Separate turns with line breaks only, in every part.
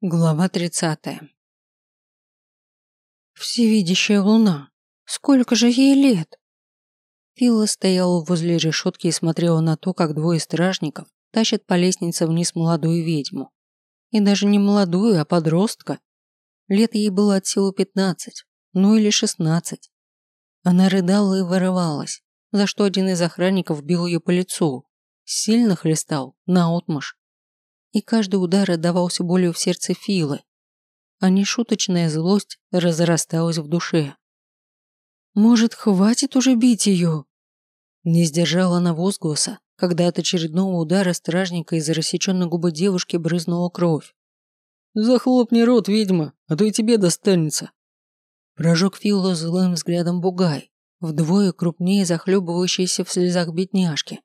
Глава 30. Всевидящая луна. Сколько же ей лет? Фила стояла возле решетки и смотрела на то, как двое стражников тащат по лестнице вниз молодую ведьму. И даже не молодую, а подростка. Лет ей было от силы 15, ну или 16. Она рыдала и вырывалась, за что один из охранников бил ее по лицу. Сильно хлестал, наотмашь и каждый удар отдавался болью в сердце Филы, а нешуточная злость разрасталась в душе. «Может, хватит уже бить ее?» Не сдержала она возгласа, когда от очередного удара стражника из рассеченной губы девушки брызнула кровь.
«Захлопни рот, ведьма, а то и тебе достанется!»
Прожег Филу злым взглядом бугай, вдвое крупнее захлебывающейся в слезах бедняжки.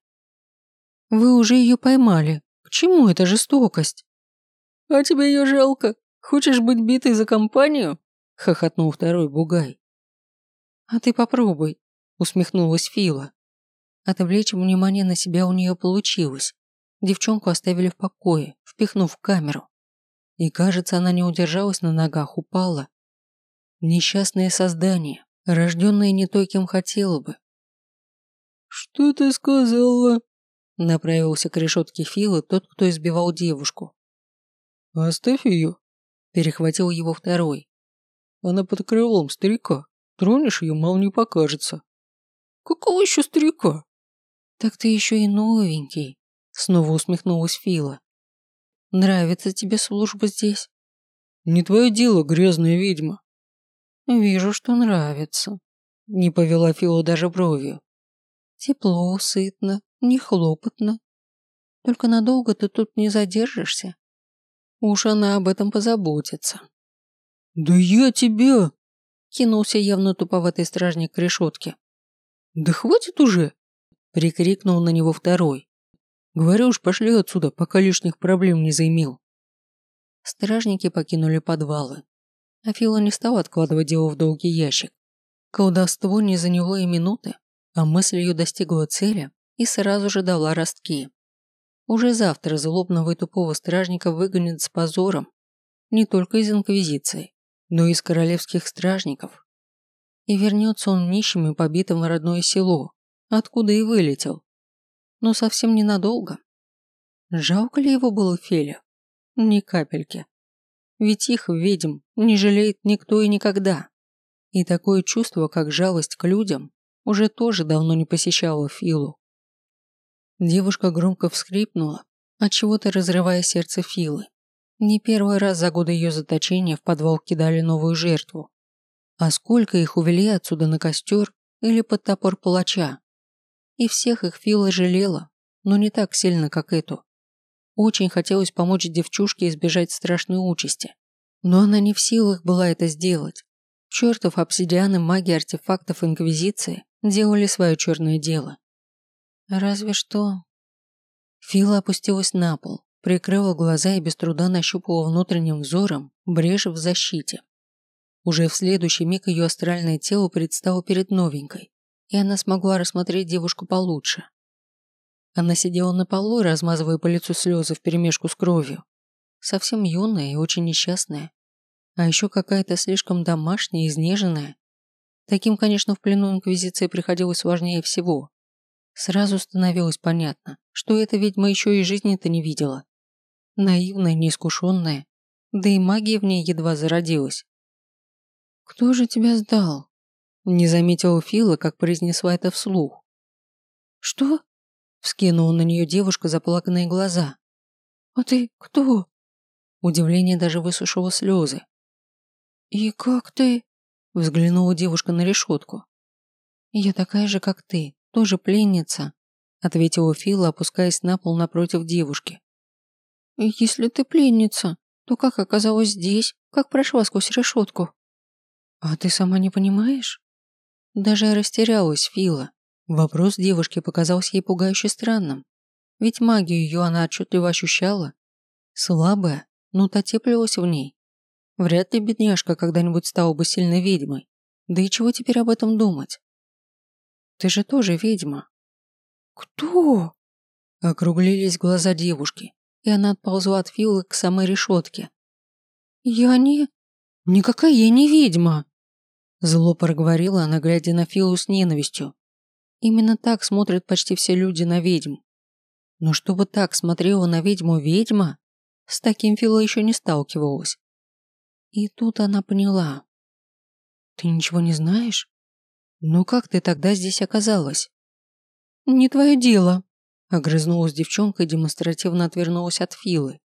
«Вы уже ее поймали, чему эта жестокость?»
«А тебе ее жалко? Хочешь быть битой за компанию?» – хохотнул второй бугай.
«А ты попробуй», – усмехнулась Фила. Отвлечь внимание на себя у нее получилось. Девчонку оставили в покое, впихнув в камеру. И кажется, она не удержалась на ногах, упала. Несчастное создание, рожденное не той, кем хотела бы.
«Что ты сказала?»
Направился к решетке Фила тот, кто избивал девушку.
«Оставь ее», – перехватил его второй. «Она под крылом старика. Тронешь ее, мало не покажется». «Какого еще старика?»
«Так ты еще и новенький», – снова усмехнулась Фила. «Нравится тебе служба здесь?»
«Не твое дело, грязная ведьма».
«Вижу, что нравится», – не повела Фила даже бровью. «Тепло, сытно, не хлопотно. Только надолго ты тут не задержишься. Уж она об этом позаботится.
«Да я тебя!»
Кинулся явно туповатый стражник к решетке.
«Да хватит уже!»
Прикрикнул на него второй.
«Говорю уж, пошли отсюда, пока лишних проблем не заимел».
Стражники покинули подвалы. Афила не стал откладывать дело в долгий ящик. Колдовство не заняло и минуты, а мысль ее достигла цели и сразу же дала ростки. Уже завтра злобного и тупого стражника выгонят с позором не только из Инквизиции, но и из королевских стражников. И вернется он нищим и побитым в родное село, откуда и вылетел. Но совсем ненадолго. Жалко ли его было Феля? Ни капельки. Ведь их, ведьм, не жалеет никто и никогда. И такое чувство, как жалость к людям, уже тоже давно не посещало Филу. Девушка громко вскрипнула, отчего-то разрывая сердце Филы. Не первый раз за годы ее заточения в подвал кидали новую жертву. А сколько их увели отсюда на костер или под топор палача. И всех их Фила жалела, но не так сильно, как эту. Очень хотелось помочь девчушке избежать страшной участи. Но она не в силах была это сделать. Чертов обсидиан и маги артефактов Инквизиции делали свое черное дело. Разве что... Фила опустилась на пол, прикрыла глаза и без труда нащупала внутренним взором брешь в защите. Уже в следующий миг ее астральное тело предстало перед новенькой, и она смогла рассмотреть девушку получше. Она сидела на полу, размазывая по лицу слезы вперемешку с кровью. Совсем юная и очень несчастная. А еще какая-то слишком домашняя, изнеженная. Таким, конечно, в плену Инквизиции приходилось важнее всего. Сразу становилось понятно, что эта ведьма еще и жизни-то не видела. Наивная, неискушенная, да и магия в ней едва зародилась. «Кто же тебя сдал?» Не заметила Фила, как произнесла это вслух. «Что?» Вскинула на нее девушка заплаканные глаза. «А ты кто?» Удивление даже высушило слезы. «И как ты?» Взглянула девушка на решетку. «Я такая же, как ты, тоже пленница», ответила Фила, опускаясь на пол напротив девушки. «Если ты пленница, то как оказалась здесь? Как прошла сквозь решетку?» «А ты сама не понимаешь?» Даже растерялась Фила. Вопрос девушки показался ей пугающе странным. Ведь магию ее она отчетливо ощущала. Слабая, но та теплилась в ней. Вряд ли бедняжка когда-нибудь стала бы сильной ведьмой. Да и чего теперь об этом думать? Ты же тоже ведьма. Кто? Округлились глаза девушки, и она отползла от Филы к самой решетке. «Я не... Никакая я не ведьма!» Зло проговорила она, глядя на Филу с ненавистью. Именно так смотрят почти все люди на ведьм. Но чтобы так смотрела на ведьму ведьма, с таким Фила еще не сталкивалась. И тут она поняла. «Ты ничего не знаешь? Ну как ты тогда здесь оказалась?» «Не твое дело», – огрызнулась девчонка и демонстративно отвернулась от Филы.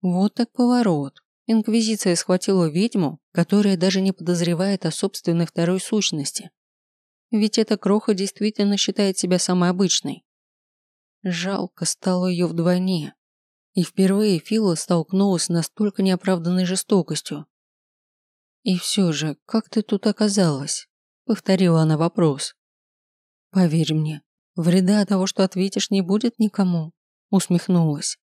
Вот так поворот. Инквизиция схватила ведьму, которая даже не подозревает о собственной второй сущности. Ведь эта кроха действительно считает себя самой обычной. Жалко стало ее вдвойне. И впервые Фила столкнулась с настолько неоправданной жестокостью. «И все же, как ты тут оказалась?» – повторила она вопрос. «Поверь мне, вреда от того, что ответишь, не будет никому», – усмехнулась.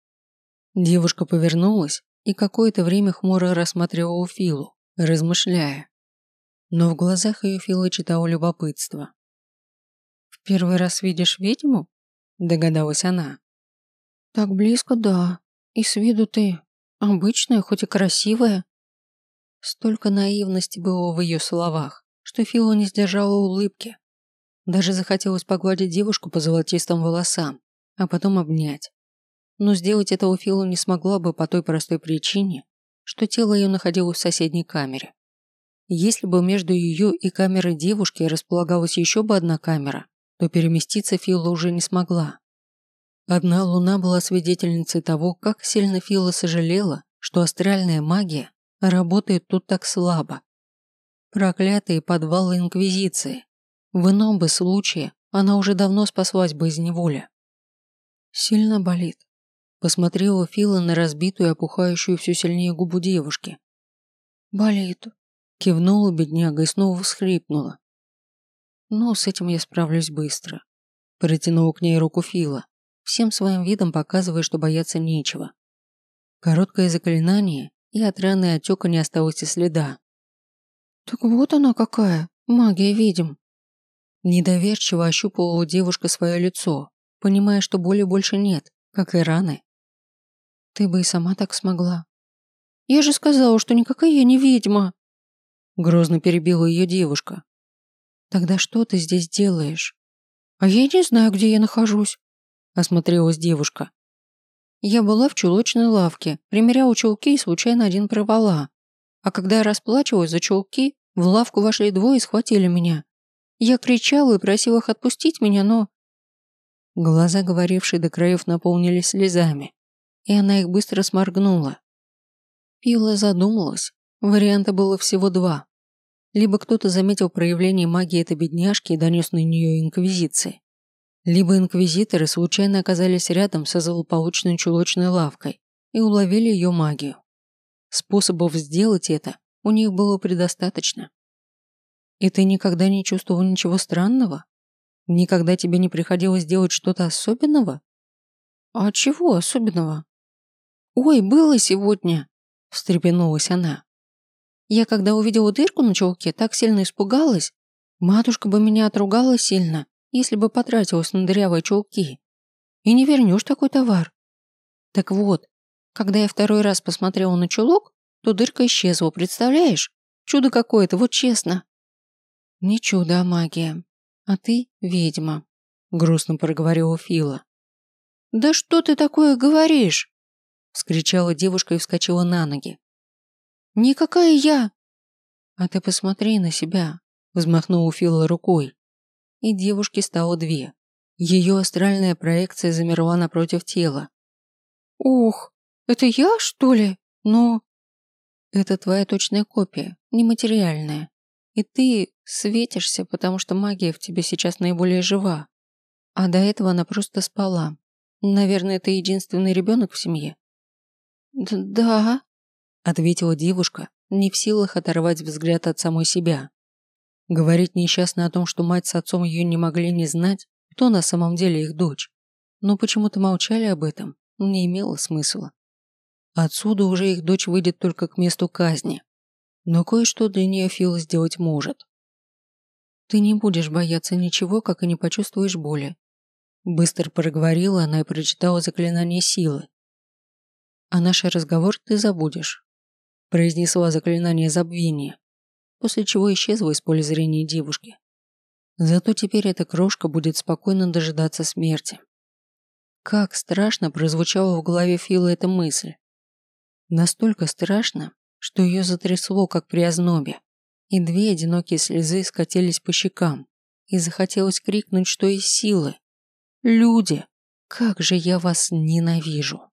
Девушка повернулась и какое-то время хмуро рассматривала Филу, размышляя. Но в глазах ее Фила читала любопытство. «В первый раз видишь ведьму?» – догадалась она. «Так близко, да. И с виду ты обычная, хоть и красивая». Столько наивности было в ее словах, что Фила не сдержала улыбки. Даже захотелось погладить девушку по золотистым волосам, а потом обнять. Но сделать этого Фила не смогла бы по той простой причине, что тело ее находилось в соседней камере. Если бы между ее и камерой девушки располагалась еще бы одна камера, то переместиться Фила уже не смогла. Одна луна была свидетельницей того, как сильно Фила сожалела, что астральная магия работает тут так слабо. Проклятые подвалы Инквизиции. В ином бы случае она уже давно спаслась бы из неволи. Сильно болит. Посмотрела Фила на разбитую и опухающую все сильнее губу девушки. «Болит», – кивнула бедняга и снова всхрипнула. «Ну, с этим я справлюсь быстро», – протянула к ней руку Фила, всем своим видом показывая, что бояться нечего. Короткое заклинание, и от раны отека не осталось и следа. «Так вот она какая, магия видим». Недоверчиво ощупывала девушка свое лицо, понимая, что боли больше нет, как и раны. Ты бы и сама так смогла. Я же сказала, что никакая я не ведьма. Грозно перебила ее девушка. Тогда что ты здесь делаешь? А я не знаю, где я нахожусь. Осмотрелась девушка. Я была в чулочной лавке, примеряла чулки и случайно один провала. А когда я расплачивалась за чулки, в лавку вошли двое и схватили меня. Я кричала и просила их отпустить меня, но... Глаза, говорившие до краев, наполнились слезами и она их быстро сморгнула. Пила задумалась. Варианта было всего два. Либо кто-то заметил проявление магии этой бедняжки и донес на нее инквизиции. Либо инквизиторы случайно оказались рядом со злополучной чулочной лавкой и уловили ее магию. Способов сделать это у них было предостаточно. И ты никогда не чувствовал ничего странного? Никогда тебе не приходилось делать что-то особенного? А чего особенного? «Ой, было сегодня!» – встрепенулась она. Я, когда увидела дырку на чулке, так сильно испугалась. Матушка бы меня отругала сильно, если бы потратилась на дырявые чулки. И не вернешь такой товар. Так вот, когда я второй раз посмотрела на чулок, то дырка исчезла, представляешь? Чудо какое-то, вот честно. Не чудо, а магия. А ты ведьма, грустно проговорила Фила. Да что ты такое говоришь? вскричала девушка и вскочила на ноги. «Никакая я!» «А ты посмотри на себя!» взмахнула Фила рукой. И девушке стало две. Ее астральная проекция замерла напротив тела. «Ух, это я, что ли? Но...» «Это твоя точная копия, нематериальная. И ты светишься, потому что магия в тебе сейчас наиболее жива. А до этого она просто спала. Наверное, ты единственный ребенок в семье. «Да», – ответила девушка, не в силах оторвать взгляд от самой себя. Говорить несчастно о том, что мать с отцом ее не могли не знать, кто на самом деле их дочь. Но почему-то молчали об этом, не имело смысла. Отсюда уже их дочь выйдет только к месту казни. Но кое-что для нее Фил сделать может. «Ты не будешь бояться ничего, как и не почувствуешь боли», Быстро проговорила она и прочитала заклинание силы, а наш разговор ты забудешь. произнесла заклинание забвения, после чего исчезла из поля зрения девушки. Зато теперь эта крошка будет спокойно дожидаться смерти. Как страшно прозвучала в голове Фила эта мысль. Настолько страшно, что ее затрясло, как при ознобе, и две одинокие слезы скатились по щекам, и захотелось крикнуть, что из силы. «Люди, как же я вас ненавижу!»